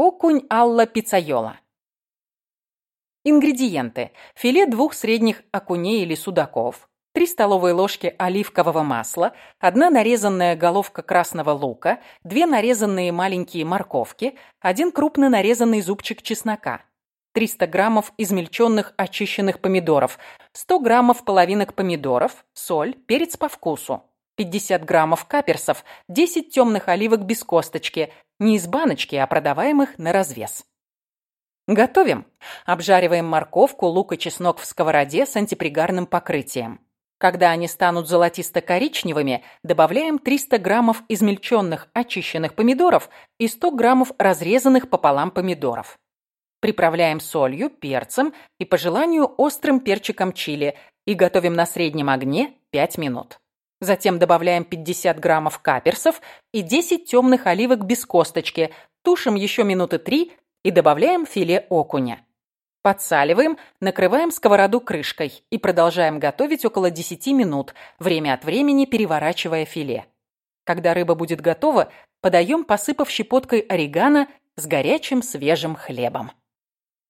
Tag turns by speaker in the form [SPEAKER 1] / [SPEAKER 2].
[SPEAKER 1] Окунь алла пиццайола. Ингредиенты. Филе двух средних окуней или судаков, 3 столовые ложки оливкового масла, 1 нарезанная головка красного лука, 2 нарезанные маленькие морковки, 1 крупно нарезанный зубчик чеснока, 300 граммов измельченных очищенных помидоров, 100 граммов половинок помидоров, соль, перец по вкусу, 50 граммов каперсов, 10 темных оливок без косточки, не из баночки, а продаваемых на развес. Готовим. Обжариваем морковку, лук и чеснок в сковороде с антипригарным покрытием. Когда они станут золотисто-коричневыми, добавляем 300 граммов измельченных очищенных помидоров и 100 граммов разрезанных пополам помидоров. Приправляем солью, перцем и, по желанию, острым перчиком чили и готовим на среднем огне 5 минут. Затем добавляем 50 граммов каперсов и 10 темных оливок без косточки, тушим еще минуты 3 и добавляем филе окуня. Подсаливаем, накрываем сковороду крышкой и продолжаем готовить около 10 минут, время от времени переворачивая филе. Когда рыба будет готова, подаем, посыпав щепоткой орегано с горячим свежим хлебом.